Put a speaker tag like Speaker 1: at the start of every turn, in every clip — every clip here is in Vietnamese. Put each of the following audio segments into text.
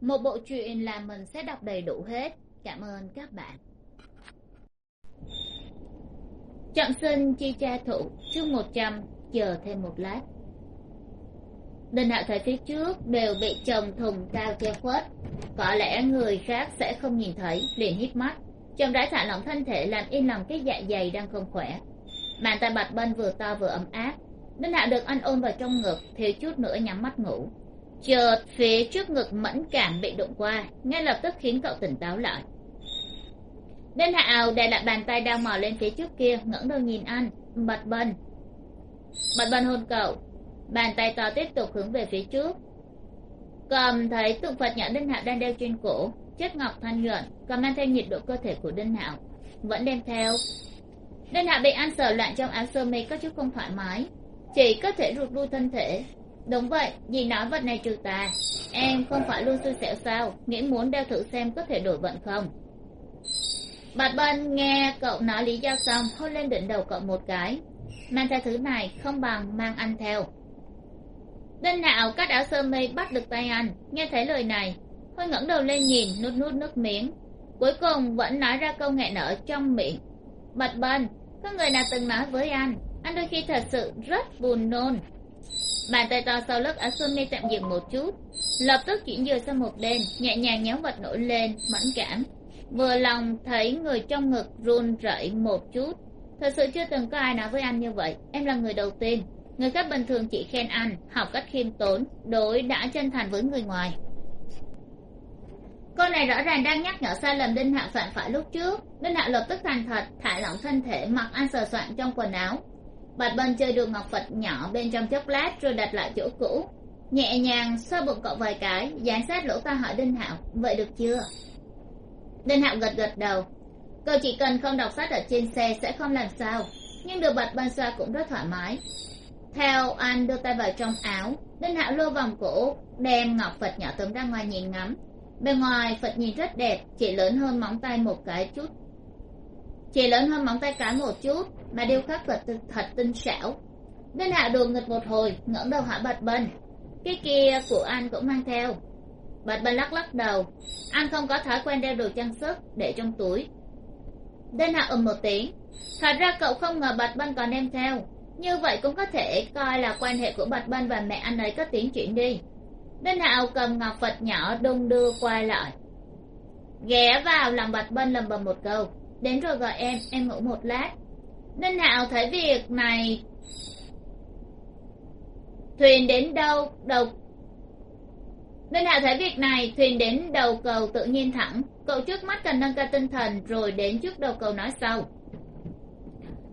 Speaker 1: một bộ truyện là mình sẽ đọc đầy đủ hết. Cảm ơn các bạn. Trọng sinh chi cha thụ chương một trăm, chờ thêm một lát. Đình hạo thấy phía trước đều bị chồng thùng cao che khuất. Có lẽ người khác sẽ không nhìn thấy, liền hít mắt. Chồng đã thả lỏng thân thể, làm yên lòng cái dạ dày đang không khỏe. Bàn tay bạch bân vừa to vừa ấm áp. Đinh hạo được anh ôm vào trong ngực, thiếu chút nữa nhắm mắt ngủ chợt, phía trước ngực mẫn cảm bị đụng qua, ngay lập tức khiến cậu tỉnh táo lại. Đinh ảo để lại bàn tay đang mò lên phía trước kia, ngẩng đầu nhìn anh, bật bần. Bật bần hôn cậu, bàn tay to tiếp tục hướng về phía trước. Cầm thấy tượng phật nhỏ đinh hạo đang đeo trên cổ, chất ngọc thanh nhuận, còn mang theo nhiệt độ cơ thể của đinh hạo, vẫn đem theo. Đinh hạo bị anh sờ loạn trong áo sơ mi có chút không thoải mái, chỉ có thể rụt lui thân thể đúng vậy dì nói vật này trừ tà em không phải luôn xui xẻo sao? Nghĩ muốn đeo thử xem có thể đổi vận không? Bạch bân nghe cậu nói lý do xong, hôn lên đỉnh đầu cậu một cái. Mang theo thứ này, không bằng mang anh theo. Đinh hạo cắt áo sơ mi bắt được tay anh? Nghe thấy lời này, hơi ngẩng đầu lên nhìn, nuốt nuốt nước miếng. Cuối cùng vẫn nói ra câu nghẹn ở trong miệng. Bạch bân, có người nào từng nói với anh? Anh đôi khi thật sự rất buồn nôn bàn tay to sau lớp áo sơ mi tạm dừng một chút. Lập tức chuyển dừa sang một bên, nhẹ nhàng nhéo vật nổi lên, mẫn cảm. Vừa lòng thấy người trong ngực run rẩy một chút. Thật sự chưa từng có ai nói với anh như vậy. Em là người đầu tiên. Người khác bình thường chỉ khen anh, học cách khiêm tốn, đối đã chân thành với người ngoài. Cô này rõ ràng đang nhắc nhở sai lầm đinh hạ phạm phải lúc trước. Đinh hạ lập tức thành thật, thả lỏng thân thể, mặc anh sờ soạn trong quần áo bạch bân chơi được ngọc phật nhỏ bên trong chốc lát rồi đặt lại chỗ cũ. Nhẹ nhàng xoa bụng cậu vài cái dán sát lỗ tai hỏi đinh hạo, vậy được chưa? Đinh hạo gật gật đầu. Cậu chỉ cần không đọc sách ở trên xe sẽ không làm sao. Nhưng được bạch bân xoa cũng rất thoải mái. Theo anh đưa tay vào trong áo, đinh hạo lô vòng cổ, đem ngọc phật nhỏ tấm ra ngoài nhìn ngắm. Bên ngoài phật nhìn rất đẹp, chỉ lớn hơn móng tay một cái chút chỉ lớn hơn móng tay cái một chút, mà điêu khắc vật thật tinh xảo. Nên hạ đùa nghịch một hồi, ngẩng đầu hỏi bạch bân. Cái kia của anh cũng mang theo. Bạch bân lắc lắc đầu. Anh không có thói quen đeo đồ trang sức để trong túi. Nên hạ ầm một tiếng. Thật ra cậu không ngờ bạch bân còn đem theo. Như vậy cũng có thể coi là quan hệ của bạch bân và mẹ anh ấy có tiến triển đi. Nên hạo cầm ngọc phật nhỏ đung đưa qua lại. Ghé vào lòng bạch bân lầm bầm một câu đến rồi gọi em em ngủ một lát. Ninh hạo thấy việc này. Thuyền đến đâu, đầu ninh hạo thấy việc này, thuyền đến đầu cầu tự nhiên thẳng. Cậu trước mắt cần nâng cao tinh thần rồi đến trước đầu cầu nói sau.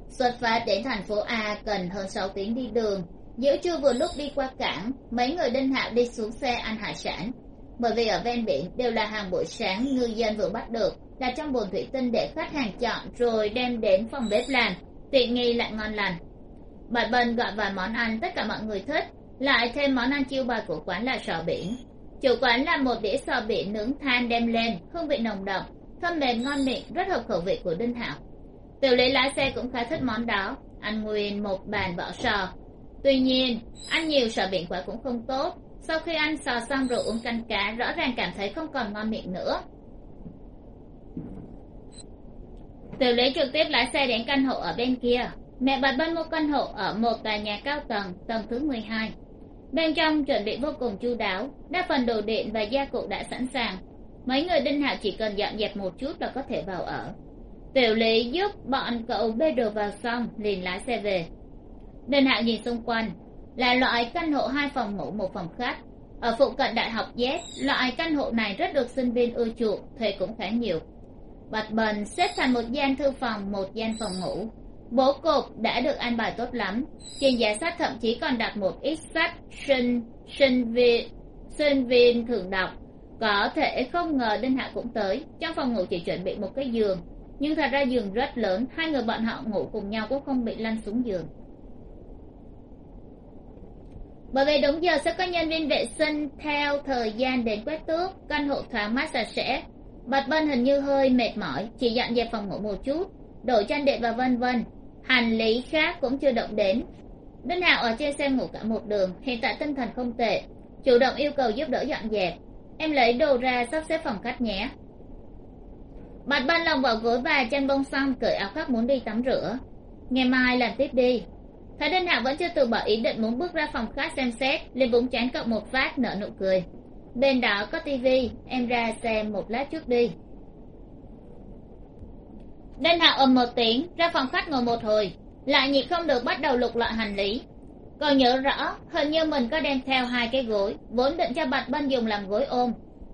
Speaker 1: Xuất phát đến thành phố a cần hơn sáu tiếng đi đường. Giữa trưa vừa lúc đi qua cảng, mấy người đinh hạo đi xuống xe ăn hải sản bởi vì ở ven biển đều là hàng buổi sáng, ngư dân vừa bắt được đặt trong bồn thủy tinh để khách hàng chọn rồi đem đến phòng bếp làm. Tiện nghi lại ngon lành. Bà bần gọi vài món ăn, tất cả mọi người thích, lại thêm món ăn chiêu bài của quán là sò biển. Chủ quán là một đĩa sò biển nướng than đem lên, hương vị nồng đậm, thơm mềm ngon miệng, rất hợp khẩu vị của đinh thảo. Tiểu lý lái xe cũng khá thích món đó, ăn nguyên một bàn vỏ sò. Tuy nhiên, ăn nhiều sò biển quả cũng không tốt sau khi ăn sò xong rồi uống canh cá, rõ ràng cảm thấy không còn ngon miệng nữa. Tiểu lý trực tiếp lái xe đến căn hộ ở bên kia. Mẹ bật bân mua căn hộ ở một tòa nhà cao tầng tầng thứ mười hai. Bên trong chuẩn bị vô cùng chu đáo, đa phần đồ điện và gia cụ đã sẵn sàng. Mấy người đinh hạo chỉ cần dọn dẹp một chút là có thể vào ở. Tiểu lý giúp bọn cậu bê đồ vào xong, liền lái xe về. Đinh hạo nhìn xung quanh là loại căn hộ hai phòng ngủ, một phòng khách. Ở phụ cận đại học z, loại căn hộ này rất được sinh viên ưa chuộng, thuê cũng khá nhiều. Bạch bần xếp thành một gian thư phòng, một gian phòng ngủ. Bố cục đã được an bài tốt lắm. Trên giá sách thậm chí còn đặt một ít sách sinh sinh viên sinh viên thường đọc. Có thể không ngờ đinh hạ cũng tới. Trong phòng ngủ chỉ chuẩn bị một cái giường. Nhưng thật ra giường rất lớn, hai người bọn họ ngủ cùng nhau cũng không bị lăn xuống giường bởi vì đúng giờ sẽ có nhân viên vệ sinh theo thời gian đến quét tước, căn hộ thoáng mát sạch sẽ. Bạch bân hình như hơi mệt mỏi, chỉ dọn dẹp phòng ngủ một chút, đổi chăn đệm và vân vân. Hành lý khác cũng chưa động đến. Đinh hạo ở trên xe ngủ cả một đường, hiện tại tinh thần không tệ, chủ động yêu cầu giúp đỡ dọn dẹp. Em lấy đồ ra sắp xếp phòng khách nhé. Bạch bân lòng vào gối và chăn bông xong, cởi áo khoác muốn đi tắm rửa. Ngày mai làm tiếp đi thấy đinh hạo vẫn chưa từ bỏ ý định muốn bước ra phòng khách xem xét, liền búng chán cậu một phát nở nụ cười. Bên đó có tivi em ra xem một lát trước đi. Đinh hạo ầm một tiếng, ra phòng khách ngồi một hồi, lại nhịn không được bắt đầu lục lọi hành lý. Còn nhớ rõ, hình như mình có đem theo hai cái gối, vốn định cho bạch bân dùng làm gối ôm.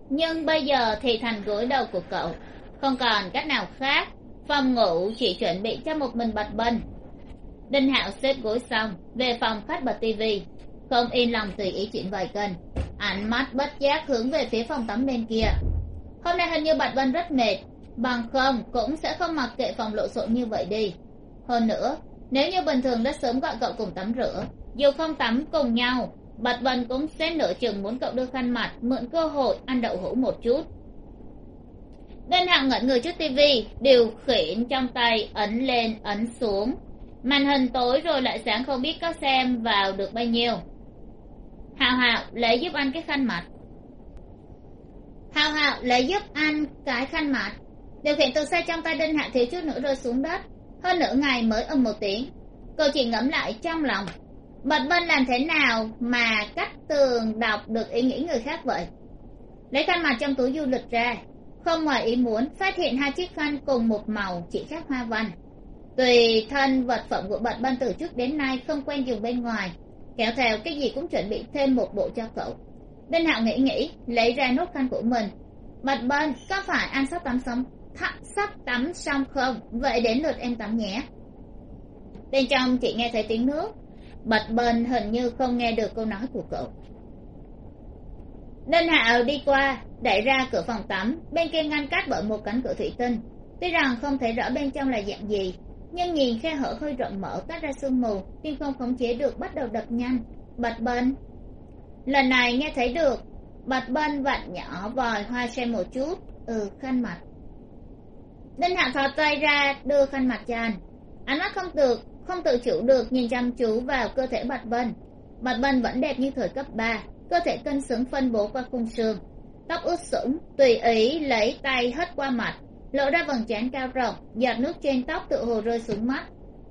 Speaker 1: Nhưng bây giờ thì thành gối đầu của cậu. Không còn cách nào khác, phòng ngủ chỉ chuẩn bị cho một mình bạch bân đinh hạo xếp gối xong, về phòng khách bật tivi không yên lòng tùy ý chuyện vài cân ánh mắt bất giác hướng về phía phòng tắm bên kia. Hôm nay hình như bạch vân rất mệt, bằng không cũng sẽ không mặc kệ phòng lộn xộn như vậy đi. Hơn nữa, nếu như bình thường đã sớm gọi cậu cùng tắm rửa, dù không tắm cùng nhau, bạch vân cũng sẽ nửa chừng muốn cậu đưa khăn mặt mượn cơ hội ăn đậu hũ một chút. Đinh Hạo ngẩn người trước tivi điều khiển trong tay ấn lên, ấn xuống màn hình tối rồi lại sáng không biết có xem vào được bao nhiêu. Hào hào, lấy giúp anh cái khăn mặt. Hào hào, lấy giúp anh cái khăn mặt. Điều khiển từ xe trong tay đinh hạ thiếu chút nữa rơi xuống đất. Hơn nửa ngày mới âm một tiếng. Cô chỉ ngẫm lại trong lòng. Bật bên làm thế nào mà cách tường đọc được ý nghĩ người khác vậy? Lấy khăn mặt trong túi du lịch ra. Không ngoài ý muốn, phát hiện hai chiếc khăn cùng một màu chỉ khác hoa văn tùy thân vật phẩm của bận ban từ trước đến nay không quen dùng bên ngoài, kéo theo cái gì cũng chuẩn bị thêm một bộ cho cậu. Đinh hạo nghĩ nghĩ, lấy ra nốt khăn của mình. Bật bên, có phải ăn sắp tắm xong? Sắp tắm xong không? Vậy đến lượt em tắm nhé. Bên trong chị nghe thấy tiếng nước. Bật bên hình như không nghe được câu nói của cậu. Đinh hạo đi qua, đẩy ra cửa phòng tắm. Bên kia ngăn cách bởi một cánh cửa thủy tinh. Tuy rằng không thể rõ bên trong là dạng gì nhưng nhìn khe hở hơi rộng mở tách ra sương mù tim không khống chế được, bắt đầu đập nhanh. Bật bần lần này nghe thấy được. Bật bần vặn nhỏ vòi hoa xem một chút. Ừ khăn mặt. Đinh hạo thò tay ra, đưa khăn mặt cho anh. Ánh mắt không được không tự chủ được nhìn chăm chú vào cơ thể bạch bân. Bạch bân vẫn đẹp như thời cấp ba, cơ thể cân xứng phân bố qua khung xương. Tóc ướt sũng, tùy ý lấy tay hất qua mặt lộ ra vầng trán cao rộng, giọt nước trên tóc tự hồ rơi xuống mắt.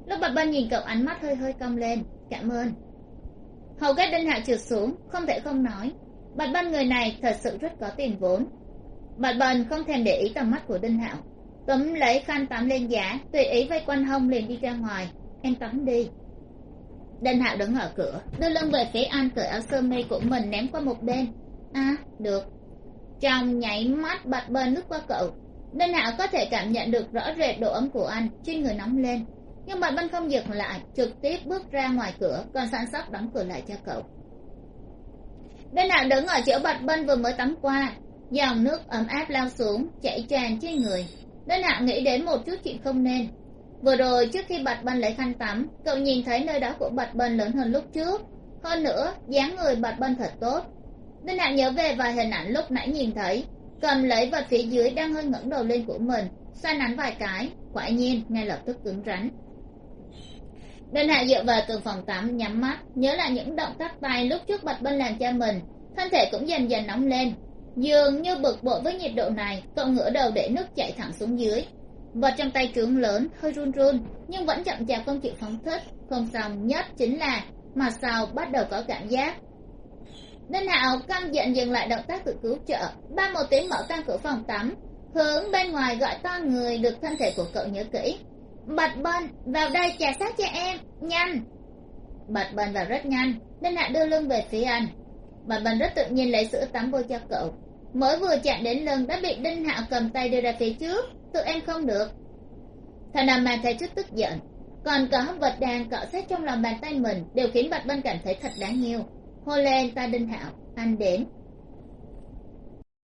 Speaker 1: Lúc bạch bân nhìn cậu, ánh mắt hơi hơi cong lên. Cảm ơn. Hầu kết đinh hạ trượt xuống, không thể không nói. Bạch bân người này thật sự rất có tiền vốn. Bạch bân không thèm để ý tầm mắt của đinh hạo. Túm lấy khăn tắm lên giá, tùy ý vây quanh hông liền đi ra ngoài. Em tắm đi. Đinh hạo đứng ở cửa, đưa lưng về phía anh cởi áo sơ mi của mình ném qua một bên. À được. Trong nháy mắt bạch bần lướt qua cậu nên hạo có thể cảm nhận được rõ rệt độ ấm của anh, trên người nóng lên. Nhưng bạch bân không dừng lại, trực tiếp bước ra ngoài cửa, còn sẵn sóc đóng cửa lại cho cậu. Đinh hạo đứng ở chỗ bạch bân vừa mới tắm qua, dòng nước ấm áp lao xuống, chảy tràn trên người. Đơn hạo nghĩ đến một chút chuyện không nên. Vừa rồi trước khi bạch bân lấy khăn tắm, cậu nhìn thấy nơi đó của bạch bân lớn hơn lúc trước. Hơn nữa, dáng người bạch bân thật tốt. Đơn hạo nhớ về vài hình ảnh lúc nãy nhìn thấy cầm lấy vật phía dưới đang hơi ngẩng đầu lên của mình xoay nắn vài cái, quả nhiên, ngay lập tức cứng rắn. Đơn hạ dựa vào tường phòng tắm, nhắm mắt, nhớ lại những động tác tay lúc trước bật bên làm cha mình, thân thể cũng dần dần nóng lên. Dường như bực bội với nhiệt độ này, cậu ngửa đầu để nước chảy thẳng xuống dưới. Vật trong tay trướng lớn, hơi run run, nhưng vẫn chậm chạp không chịu phóng thích. Không xong, nhất chính là mặt sau bắt đầu có cảm giác đinh hạo căm giận dừng lại động tác tự cứu trợ. Ba một tiếng mở tan cửa phòng tắm. Hướng bên ngoài gọi to người được thân thể của cậu nhớ kỹ. Bạch bân vào đây trả sát cho em. Nhanh. Bạch bân vào rất nhanh đinh hạ đưa lưng về phía anh. Bạch bân rất tự nhiên lấy sữa tắm bôi cho cậu. Mới vừa chạm đến lưng đã bị đinh hạ cầm tay đưa ra phía trước. Tụi em không được. Thằng nào mang thấy chút tức giận. Còn cả vật đàn cọ sát trong lòng bàn tay mình đều khiến bạch bân cảm thấy thật đáng yêu hô lên ta đinh hạo anh đến.